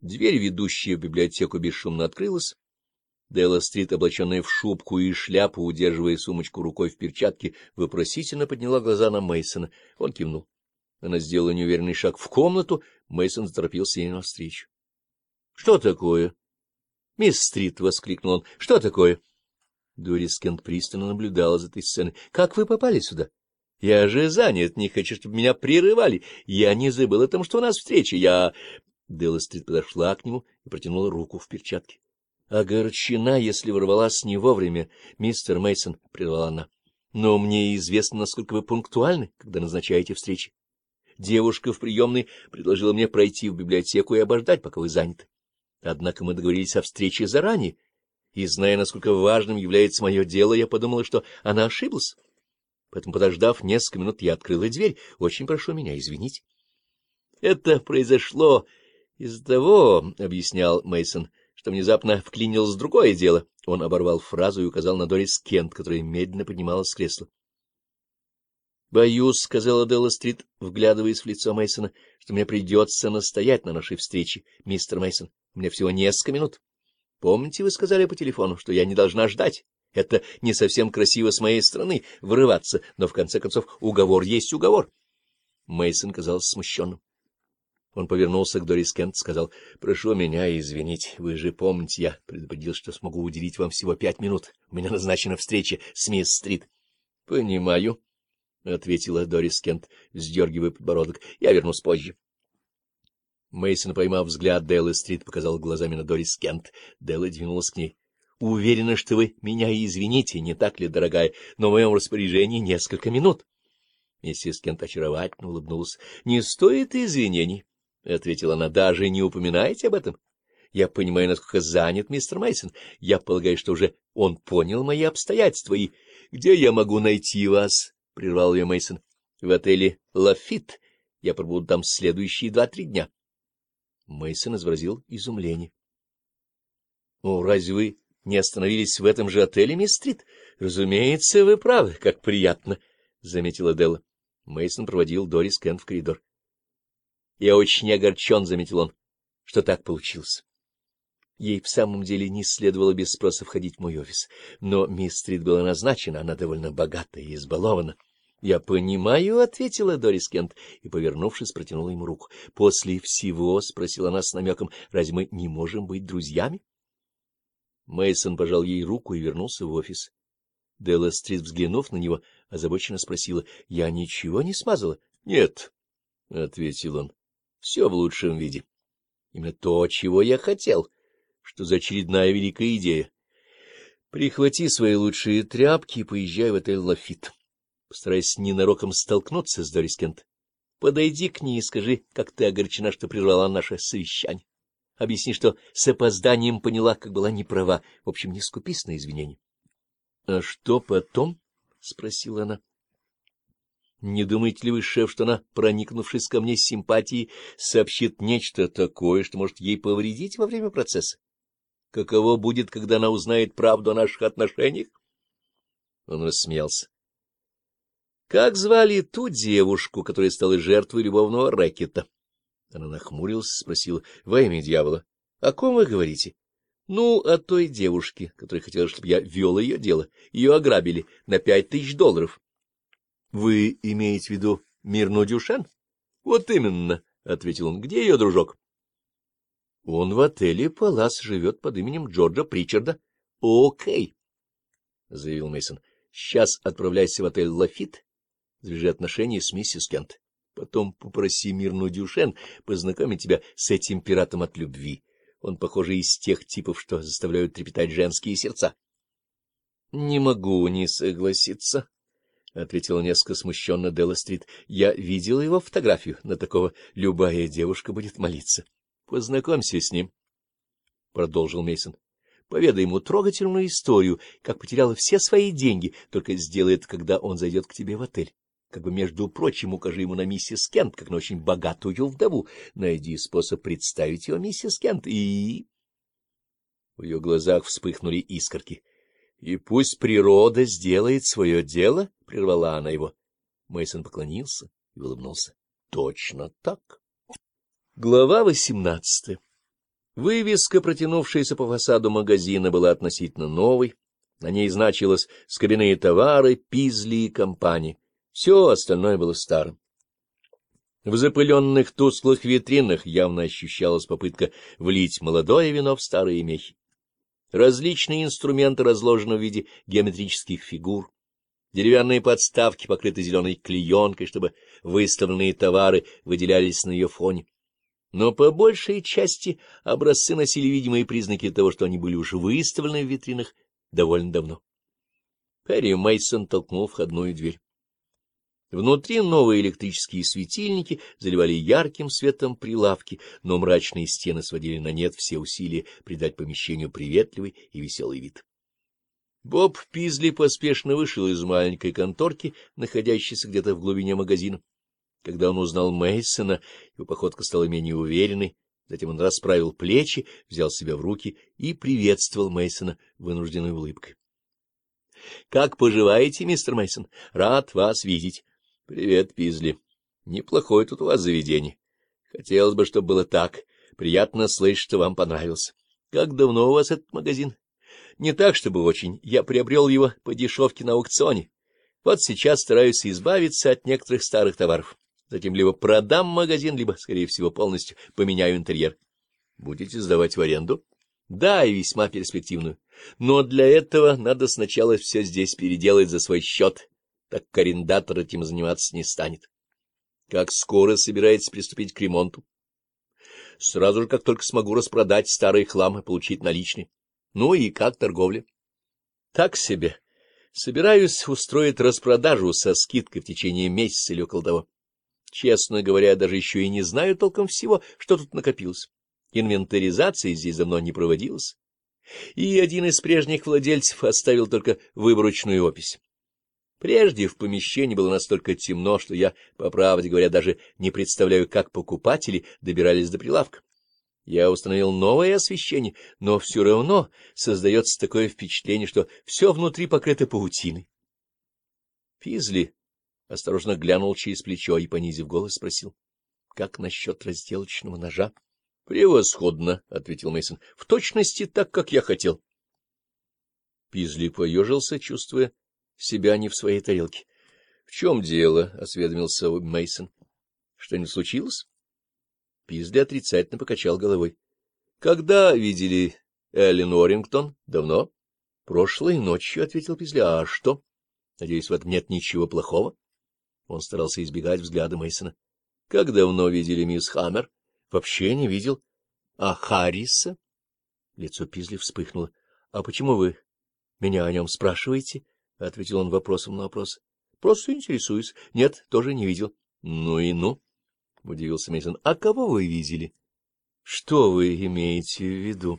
Дверь, ведущая в библиотеку, бесшумно открылась. Делла Стрит, облаченная в шубку и шляпу, удерживая сумочку рукой в перчатке, вопросительно подняла глаза на Мейсона. Он кивнул. Она сделала неуверенный шаг в комнату, Мейсон заторопился ей навстречу. — Что такое? — Мисс Стрит! — воскликнул он. — Что такое? Дорис Кент пристально наблюдала за этой сценой. — Как вы попали сюда? — Я же занят, не хочу, чтобы меня прерывали. Я не забыл о том, что у нас встреча. Я... Делла-стрит подошла к нему и протянула руку в перчатке. Огорчена, если ворвалась не вовремя, мистер Мейсон прервала она. Но мне известно, насколько вы пунктуальны, когда назначаете встречи. Девушка в приемной предложила мне пройти в библиотеку и обождать, пока вы заняты. Однако мы договорились о встрече заранее, и, зная, насколько важным является мое дело, я подумала, что она ошиблась. Поэтому, подождав несколько минут, я открыла дверь. Очень прошу меня извинить. — Это произошло из-за того, — объяснял Мейсон, что внезапно вклинилось другое дело. Он оборвал фразу и указал на Дорис Кент, которая медленно поднималась с кресла. — Боюсь, — сказала Делла Стрит, вглядываясь в лицо Мейсона, что мне придется настоять на нашей встрече, мистер Мейсон. У меня всего несколько минут. Помните, вы сказали по телефону, что я не должна ждать? Это не совсем красиво с моей стороны врываться, но, в конце концов, уговор есть уговор. Мейсон казался смущенным. Он повернулся к Дорис Кент, сказал, — Прошу меня извинить, вы же помните, я предупредил, что смогу уделить вам всего пять минут. У меня назначена встреча с мисс Стрит. — Понимаю, — ответила Дорис Кент, сдергивая подбородок. — Я вернусь позже. Мейсон, поймав взгляд Дэллы Стрит, показал глазами на Дорис Кент. Дэлла двинулась к ней. — Уверена, что вы меня извините, не так ли, дорогая, но в моем распоряжении несколько минут. Миссис Кент очаровательно улыбнулась. — Не стоит извинений. — ответила она, — даже не упоминайте об этом. Я понимаю, насколько занят мистер Мейсон. Я полагаю, что уже он понял мои обстоятельства и... — Где я могу найти вас? — прервал ее Мейсон. В отеле «Лафит». Я пробуду там следующие два-три дня. Мейсон изобразил изумление. — Ну, разве вы не остановились в этом же отеле, мисс Стрит? — Разумеется, вы правы, как приятно, — заметила Делла. Мейсон проводил Дорис Кент в коридор. Я очень огорчен, — заметил он, — что так получилось. Ей в самом деле не следовало без спроса входить в мой офис, но мисс Стрит была назначена, она довольно богата и избалована. — Я понимаю, — ответила Дорис Кент и, повернувшись, протянула ему руку. — После всего, — спросила она с намеком, — разве мы не можем быть друзьями? Мейсон пожал ей руку и вернулся в офис. Делла Стрит, взглянув на него, озабоченно спросила, — Я ничего не смазала? — Нет, — ответил он все в лучшем виде. Именно то, чего я хотел, что за очередная великая идея. Прихвати свои лучшие тряпки и поезжай в отель «Лафит». Постарайся ненароком столкнуться с Дорис Кент. Подойди к ней и скажи, как ты огорчена, что прервала наше совещание. Объясни, что с опозданием поняла, как была неправа. В общем, не скупись на извинения. — А что потом? — спросила она. Не думаете ли вы, шеф, что она, проникнувшись ко мне с симпатией, сообщит нечто такое, что может ей повредить во время процесса? Каково будет, когда она узнает правду о наших отношениях? Он рассмеялся. Как звали ту девушку, которая стала жертвой любовного рэкета? Она нахмурилась, спросила, — Во имя дьявола, о ком вы говорите? — Ну, о той девушке, которая хотела, чтобы я вел ее дело. Ее ограбили на пять тысяч долларов. — Вы имеете в виду Мирну Дюшен? — Вот именно, — ответил он. — Где ее дружок? — Он в отеле «Палас» живет под именем Джорджа Причарда. — Окей, — заявил мейсон Сейчас отправляйся в отель «Лафит», завяжи отношения с миссис Кент. Потом попроси Мирну Дюшен познакомить тебя с этим пиратом от любви. Он, похоже, из тех типов, что заставляют трепетать женские сердца. — Не могу не согласиться, — ответила несколько смущенно Делла Стрит. — Я видела его фотографию. На такого любая девушка будет молиться. — Познакомься с ним, — продолжил Мейсон. Поведай ему трогательную историю, как потеряла все свои деньги, только сделай это, когда он зайдет к тебе в отель. Как бы, между прочим, укажи ему на миссис Кент, как на очень богатую вдову. Найди способ представить его миссис Кент и... В ее глазах вспыхнули искорки. — И пусть природа сделает свое дело, — прервала она его. Мейсон поклонился и улыбнулся. — Точно так. Глава восемнадцатая. Вывеска, протянувшаяся по фасаду магазина, была относительно новой. На ней значилось скобяные товары, пизли и компании. Все остальное было старым. В запыленных тусклых витринах явно ощущалась попытка влить молодое вино в старые мехи. Различные инструменты разложены в виде геометрических фигур. Деревянные подставки покрыты зеленой клеенкой, чтобы выставленные товары выделялись на ее фоне. Но по большей части образцы носили видимые признаки того, что они были уже выставлены в витринах довольно давно. Перри Мейсон толкнул входную дверь. Внутри новые электрические светильники заливали ярким светом прилавки, но мрачные стены сводили на нет все усилия придать помещению приветливый и веселый вид. Боб Пизли поспешно вышел из маленькой конторки, находящейся где-то в глубине магазина. Когда он узнал Мейсона, его походка стала менее уверенной, затем он расправил плечи, взял себя в руки и приветствовал Мейсона вынужденной улыбкой. — Как поживаете, мистер Мейсон? Рад вас видеть. Привет, Пизли. Неплохое тут у вас заведение. Хотелось бы, чтобы было так. Приятно слышать, что вам понравился. Как давно у вас этот магазин? Не так, чтобы очень. Я приобрел его по дешевке на аукционе. Вот сейчас стараюсь избавиться от некоторых старых товаров. Затем либо продам магазин, либо, скорее всего, полностью поменяю интерьер. Будете сдавать в аренду? Да, и весьма перспективную. Но для этого надо сначала все здесь переделать за свой счет так как арендатор этим заниматься не станет. Как скоро собирается приступить к ремонту? Сразу же, как только смогу распродать старый хлам и получить наличные. Ну и как торговля? Так себе. Собираюсь устроить распродажу со скидкой в течение месяца или около того. Честно говоря, даже еще и не знаю толком всего, что тут накопилось. Инвентаризация здесь давно не проводилась. И один из прежних владельцев оставил только выборочную опись. Прежде в помещении было настолько темно, что я, по правде говоря, даже не представляю, как покупатели добирались до прилавка. Я установил новое освещение, но все равно создается такое впечатление, что все внутри покрыто паутиной. Физли осторожно глянул через плечо и, понизив голос, спросил, — Как насчет разделочного ножа? — Превосходно, — ответил Мейсон. В точности так, как я хотел. Пизли поежился, чувствуя, себя а не в своей тарелке. — В чем дело? — осведомился Мейсон. Что-нибудь случилось? Пизли отрицательно покачал головой. — Когда видели Эллен Уоррингтон? — Давно. — Прошлой ночью, — ответил Пизли. — А что? — Надеюсь, в этом нет ничего плохого? Он старался избегать взгляда Мейсона. Как давно видели мисс Хаммер? — Вообще не видел. — А Харриса? Лицо Пизли вспыхнуло. — А почему вы меня о нем спрашиваете? — ответил он вопросом на вопрос. — Просто интересуюсь. Нет, тоже не видел. — Ну и ну, — удивился Мейсон. А кого вы видели? — Что вы имеете в виду?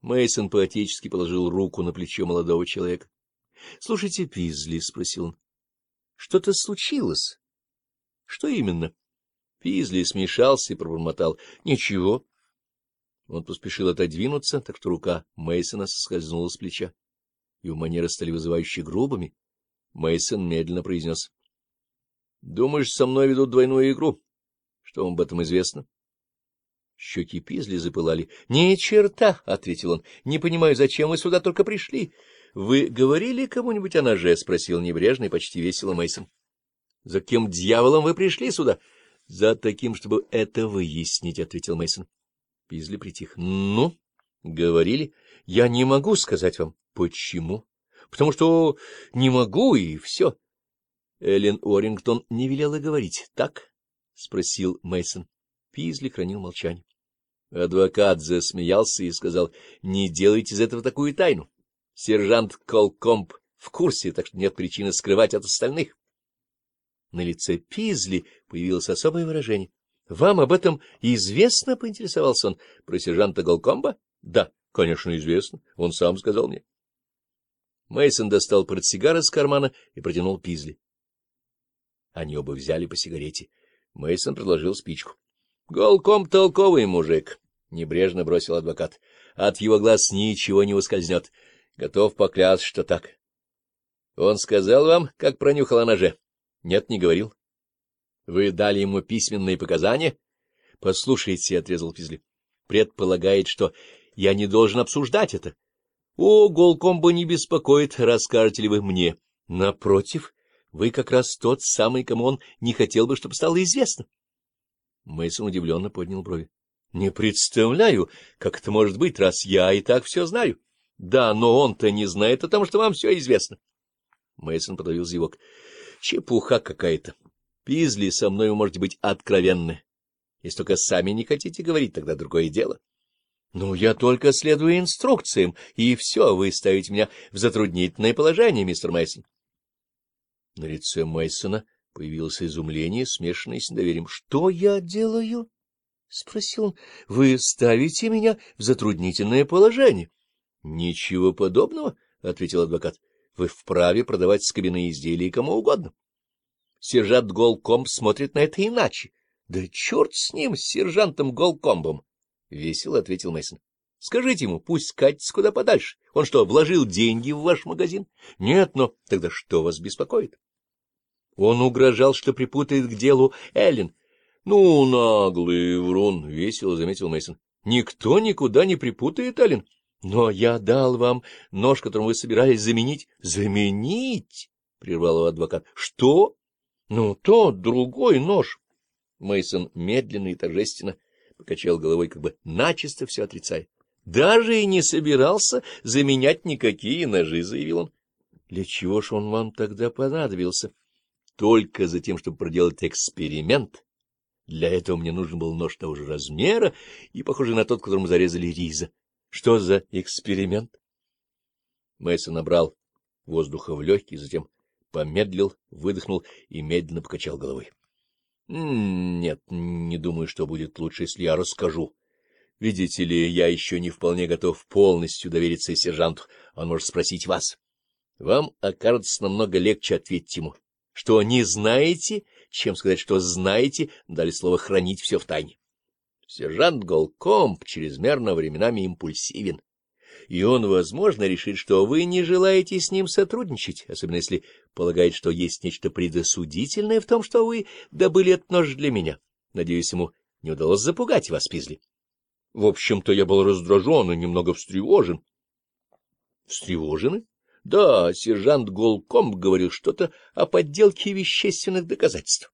Мейсон поотечески положил руку на плечо молодого человека. — Слушайте, Пизли, — спросил он, — что-то случилось? — Что именно? Пизли смешался и пробормотал. — Ничего. Он поспешил отодвинуться, так что рука Мейсона соскользнула с плеча его манеры стали вызывающе грубыми, Мейсон медленно произнес. — Думаешь, со мной ведут двойную игру? Что вам об этом известно? Щеки Пизли запылали. — Ни черта! — ответил он. — Не понимаю, зачем вы сюда только пришли? — Вы говорили кому-нибудь о ноже? — спросил небрежно и почти весело Мейсон. За кем дьяволом вы пришли сюда? — За таким, чтобы это выяснить, — ответил Мейсон. Пизли притих. — Ну, говорили, я не могу сказать вам. Почему? Потому что не могу, и все. Эллен Орингтон не велела говорить, так? — спросил Мейсон. Пизли хранил молчание. Адвокат засмеялся и сказал, — Не делайте из этого такую тайну. Сержант Колкомп в курсе, так что нет причины скрывать от остальных. На лице Пизли появилось особое выражение. — Вам об этом известно? — поинтересовался он. — Про сержанта Голкомба? — Да, конечно, известно. Он сам сказал мне. Мейсон достал портсигар из кармана и протянул Пизли. Они оба взяли по сигарете. Мейсон предложил спичку. — Голком толковый мужик, — небрежно бросил адвокат. — От его глаз ничего не ускользнет. Готов поклясть, что так. — Он сказал вам, как пронюхал о ноже? — Нет, не говорил. — Вы дали ему письменные показания? — Послушайте, — отрезал Пизли. — Предполагает, что я не должен обсуждать это. —— О, Голкомбо не беспокоит, расскажете ли вы мне. — Напротив, вы как раз тот самый, кому он не хотел бы, чтобы стало известно. Мэйсон удивленно поднял брови. — Не представляю, как это может быть, раз я и так все знаю. — Да, но он-то не знает о том, что вам все известно. Мэйсон подавил зевок. — Чепуха какая-то. Пизли со мной вы можете быть откровенны. Если только сами не хотите говорить, тогда другое дело. — ну, я только следую инструкциям, и все, вы ставите меня в затруднительное положение, мистер Мейсон. На лице Мейсона появилось изумление, смешанное с недоверием. — Что я делаю? — спросил он. — Вы ставите меня в затруднительное положение. — Ничего подобного, — ответил адвокат. — Вы вправе продавать скобяные изделия кому угодно. Сержант Голкомб смотрит на это иначе. — Да черт с ним, с сержантом Голкомбом! весело ответил Мейсон. Скажите ему, пусть катится куда подальше. Он что, вложил деньги в ваш магазин? Нет, но тогда что вас беспокоит? Он угрожал, что припутает к делу Эллен. Ну, наглый врун, весело заметил Мейсон. Никто никуда не припутает Эллен. Но я дал вам нож, которым вы собирались заменить. Заменить? прервал его адвокат. Что? Ну, тот другой нож. Мейсон медленно и торжественно покачал головой, как бы начисто все отрицая. — Даже и не собирался заменять никакие ножи, — заявил он. — Для чего ж он вам тогда понадобился? — Только за тем, чтобы проделать эксперимент. Для этого мне нужен был нож того же размера и похожий на тот, которым зарезали Риза. — Что за эксперимент? Мэйсон набрал воздуха в легкие, затем помедлил, выдохнул и медленно покачал головой. Нет, не думаю, что будет лучше, если я расскажу. Видите ли, я еще не вполне готов полностью довериться сержанту. Он может спросить вас. Вам окажется намного легче ответить ему, что не знаете, чем сказать, что знаете, дали слово хранить все в тайне. Сержант Голкомп чрезмерно временами импульсивен и он, возможно, решит, что вы не желаете с ним сотрудничать, особенно если полагает, что есть нечто предосудительное в том, что вы добыли этот нож для меня. Надеюсь, ему не удалось запугать вас, Пизли. В общем-то, я был раздражен и немного встревожен. — Встревожены? — Да, сержант Голкомб говорил что-то о подделке вещественных доказательств.